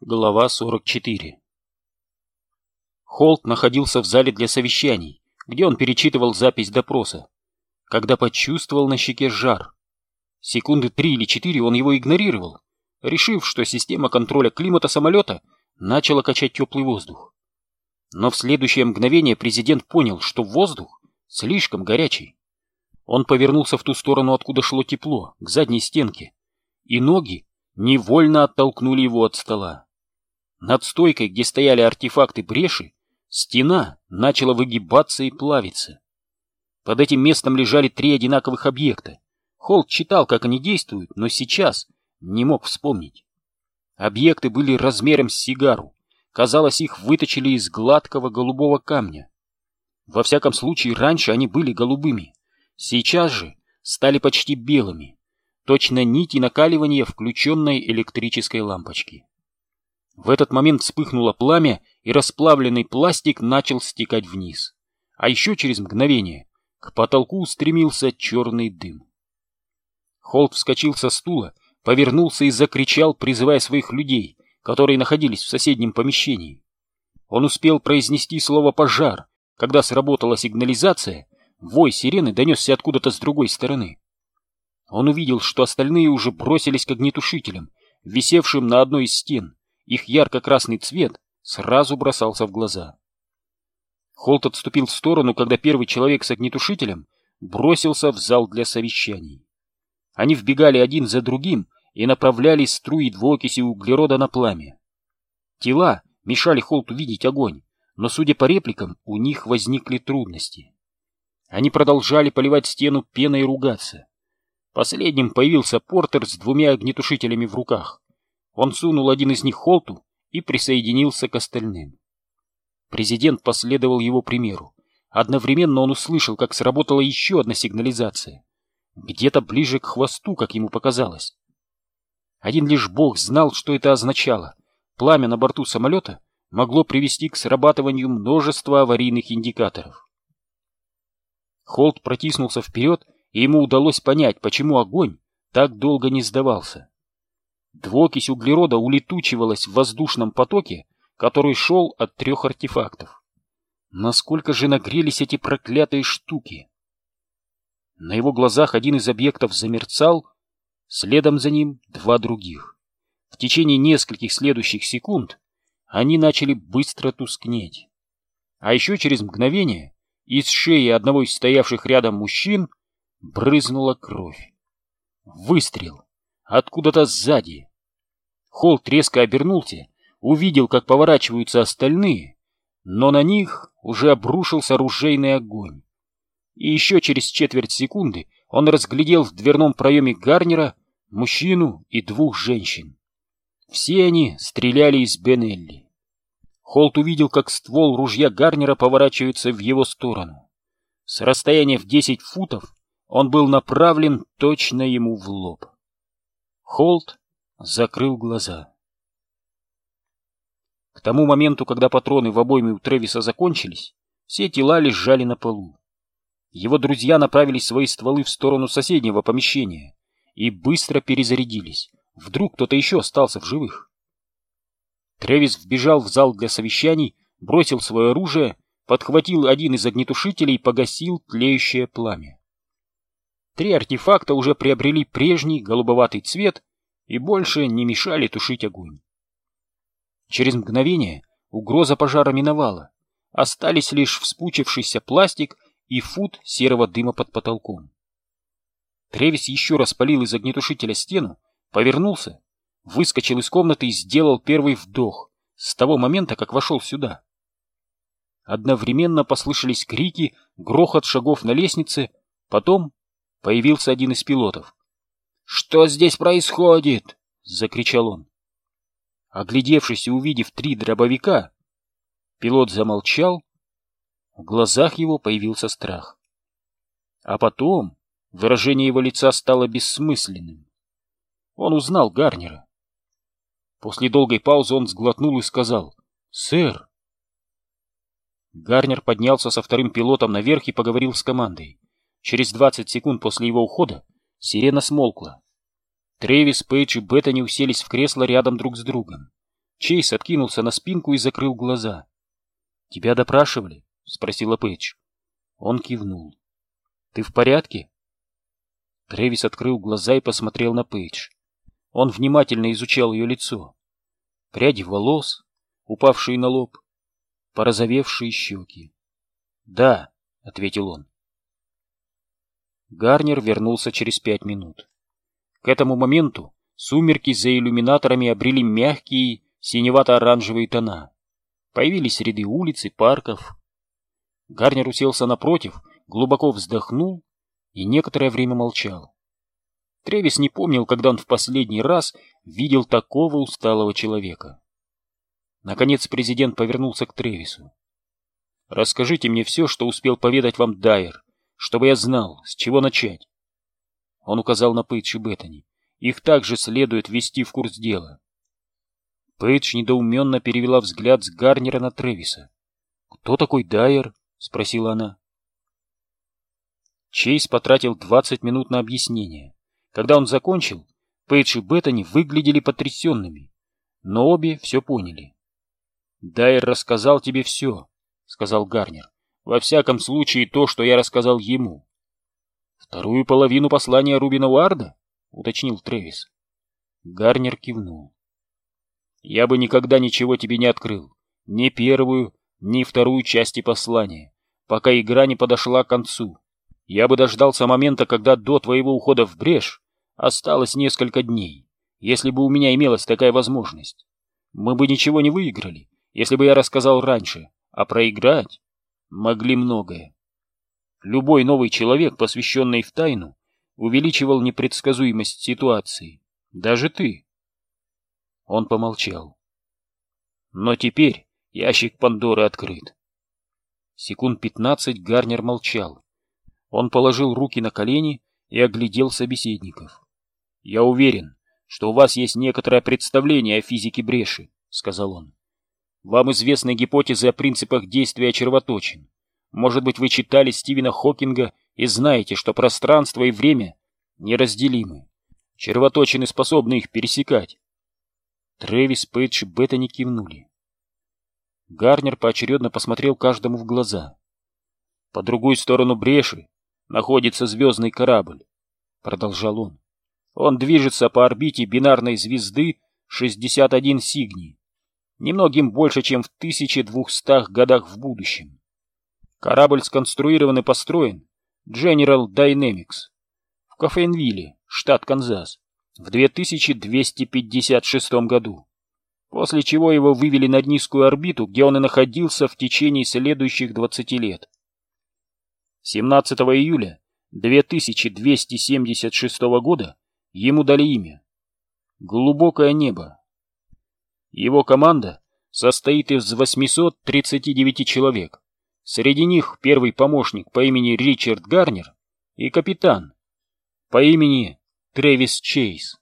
Глава 44 Холт находился в зале для совещаний, где он перечитывал запись допроса, когда почувствовал на щеке жар. Секунды три или четыре он его игнорировал, решив, что система контроля климата самолета начала качать теплый воздух. Но в следующее мгновение президент понял, что воздух слишком горячий. Он повернулся в ту сторону, откуда шло тепло, к задней стенке, и ноги невольно оттолкнули его от стола. Над стойкой, где стояли артефакты бреши, стена начала выгибаться и плавиться. Под этим местом лежали три одинаковых объекта. Холт читал, как они действуют, но сейчас не мог вспомнить. Объекты были размером с сигару. Казалось, их выточили из гладкого голубого камня. Во всяком случае, раньше они были голубыми. Сейчас же стали почти белыми. Точно нити накаливания включенной электрической лампочки. В этот момент вспыхнуло пламя, и расплавленный пластик начал стекать вниз. А еще через мгновение к потолку устремился черный дым. Холт вскочил со стула, повернулся и закричал, призывая своих людей, которые находились в соседнем помещении. Он успел произнести слово «пожар», когда сработала сигнализация, вой сирены донесся откуда-то с другой стороны. Он увидел, что остальные уже бросились к огнетушителям, висевшим на одной из стен, их ярко-красный цвет сразу бросался в глаза. Холт отступил в сторону, когда первый человек с огнетушителем бросился в зал для совещаний. Они вбегали один за другим и направляли струи двуокиси углерода на пламя. Тела мешали Холту видеть огонь, но, судя по репликам, у них возникли трудности. Они продолжали поливать стену пеной и ругаться. Последним появился Портер с двумя огнетушителями в руках. Он сунул один из них Холту и присоединился к остальным. Президент последовал его примеру. Одновременно он услышал, как сработала еще одна сигнализация. Где-то ближе к хвосту, как ему показалось. Один лишь бог знал, что это означало. Пламя на борту самолета могло привести к срабатыванию множества аварийных индикаторов. Холт протиснулся вперед, и ему удалось понять, почему огонь так долго не сдавался. Двуокись углерода улетучивалась в воздушном потоке, который шел от трех артефактов. Насколько же нагрелись эти проклятые штуки? На его глазах один из объектов замерцал, следом за ним два других. В течение нескольких следующих секунд они начали быстро тускнеть. А еще через мгновение из шеи одного из стоявших рядом мужчин брызнула кровь. Выстрел откуда-то сзади. Холт резко обернулся, увидел, как поворачиваются остальные, но на них уже обрушился ружейный огонь. И еще через четверть секунды он разглядел в дверном проеме Гарнера мужчину и двух женщин. Все они стреляли из Бенелли. Холт увидел, как ствол ружья Гарнера поворачивается в его сторону. С расстояния в десять футов он был направлен точно ему в лоб. Холт закрыл глаза. К тому моменту, когда патроны в обойме у Тревиса закончились, все тела лежали на полу. Его друзья направили свои стволы в сторону соседнего помещения и быстро перезарядились. Вдруг кто-то еще остался в живых. Тревис вбежал в зал для совещаний, бросил свое оружие, подхватил один из огнетушителей и погасил тлеющее пламя. Три артефакта уже приобрели прежний голубоватый цвет и больше не мешали тушить огонь. Через мгновение угроза пожара миновала. Остались лишь вспучившийся пластик и фут серого дыма под потолком. Тревис еще раз полил из огнетушителя стену, повернулся, выскочил из комнаты и сделал первый вдох с того момента, как вошел сюда. Одновременно послышались крики, грохот шагов на лестнице, потом появился один из пилотов. «Что здесь происходит?» — закричал он. Оглядевшись и увидев три дробовика, пилот замолчал, в глазах его появился страх. А потом выражение его лица стало бессмысленным. Он узнал Гарнера. После долгой паузы он сглотнул и сказал «Сэр». Гарнер поднялся со вторым пилотом наверх и поговорил с командой. Через двадцать секунд после его ухода Сирена смолкла. Тревис, Пейдж и Беттани уселись в кресло рядом друг с другом. Чейз откинулся на спинку и закрыл глаза. «Тебя допрашивали?» — спросила Пэтч. Он кивнул. «Ты в порядке?» Трэвис открыл глаза и посмотрел на Пейдж. Он внимательно изучал ее лицо. Пряди волос, упавшие на лоб, порозовевшие щеки. «Да», — ответил он. Гарнер вернулся через пять минут. К этому моменту сумерки за иллюминаторами обрели мягкие синевато-оранжевые тона. Появились ряды улиц и парков. Гарнер уселся напротив, глубоко вздохнул и некоторое время молчал. Тревис не помнил, когда он в последний раз видел такого усталого человека. Наконец президент повернулся к Тревису. «Расскажите мне все, что успел поведать вам Дайер, чтобы я знал, с чего начать». Он указал на Пейдж и Беттани. «Их также следует ввести в курс дела». Пейдж недоуменно перевела взгляд с Гарнера на Тревиса. «Кто такой Дайер?» — спросила она. Чейз потратил 20 минут на объяснение. Когда он закончил, Пейдж и Беттани выглядели потрясенными, но обе все поняли. «Дайер рассказал тебе все», — сказал Гарнер. «Во всяком случае, то, что я рассказал ему». «Вторую половину послания Рубина Уарда?» — уточнил Трэвис. Гарнер кивнул. «Я бы никогда ничего тебе не открыл. Ни первую, ни вторую части послания, пока игра не подошла к концу. Я бы дождался момента, когда до твоего ухода в брешь осталось несколько дней, если бы у меня имелась такая возможность. Мы бы ничего не выиграли, если бы я рассказал раньше, а проиграть могли многое. Любой новый человек, посвященный в тайну, увеличивал непредсказуемость ситуации. Даже ты. Он помолчал. Но теперь ящик Пандоры открыт. Секунд пятнадцать Гарнер молчал. Он положил руки на колени и оглядел собеседников. «Я уверен, что у вас есть некоторое представление о физике бреши», — сказал он. Вам известны гипотезы о принципах действия червоточин. Может быть, вы читали Стивена Хокинга и знаете, что пространство и время неразделимы. Червоточины способны их пересекать. Трэвис, Пейдж и Беттани кивнули. Гарнер поочередно посмотрел каждому в глаза. По другую сторону бреши находится звездный корабль, продолжал он. Он движется по орбите бинарной звезды 61 Сигни немногим больше, чем в 1200 годах в будущем. Корабль сконструирован и построен General Dynamics в Кофейнвилле, штат Канзас, в 2256 году, после чего его вывели на низкую орбиту, где он и находился в течение следующих 20 лет. 17 июля 2276 года ему дали имя «Глубокое небо». Его команда состоит из 839 человек. Среди них первый помощник по имени Ричард Гарнер и капитан по имени Трэвис Чейз.